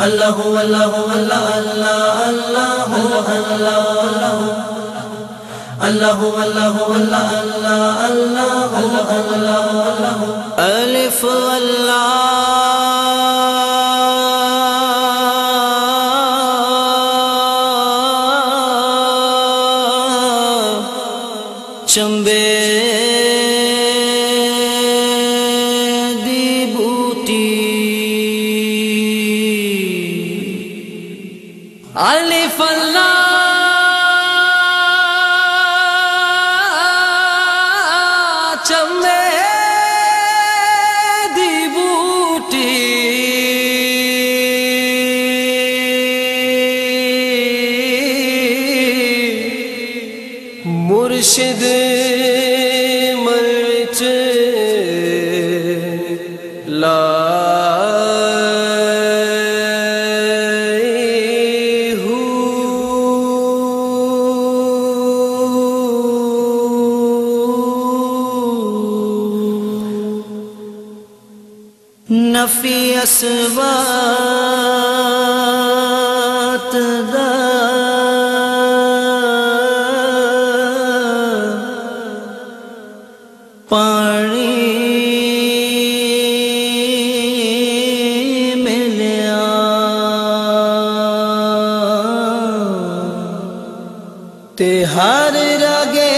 اللہ اللہ اللہ اللہ اللہ اللہ اللہ اللہ اللہ اللہ اللہ اللہ الف اللہ چمبے دی بوٹی علي ألف نفی اسبات دا پانی ملیا۔ تے ہر رگے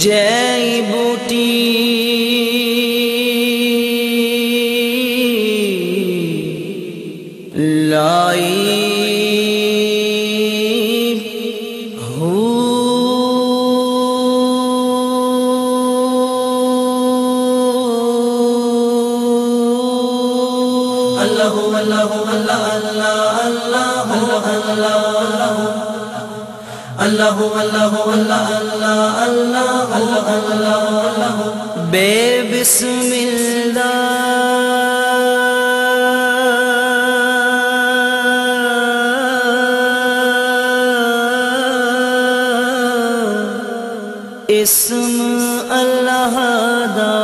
جے بوٹی لائی اللہ اللہ اللہ اللہ اللہ اللہ اللہ اللہ اللہ اللہ اللہ اللہ بے بسم اللہ اسم اللہ دا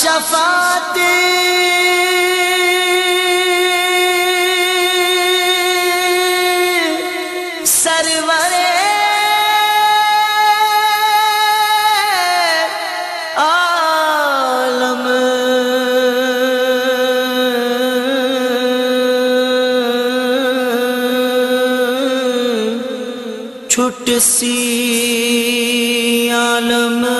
شفاعت سرور۔ عالم۔ چھٹ سی عالم۔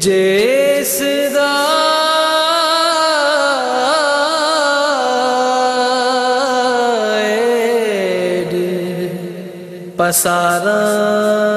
جیس پسارا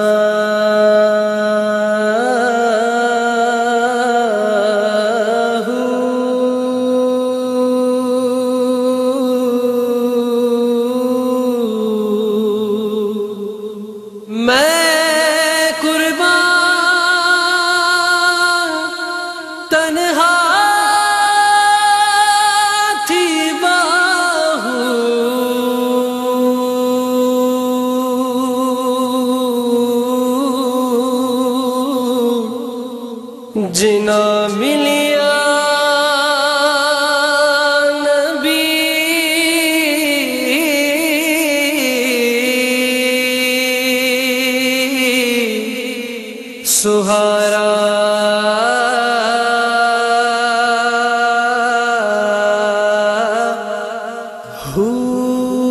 جنا ملیا نبی۔ سہارا۔ ہو۔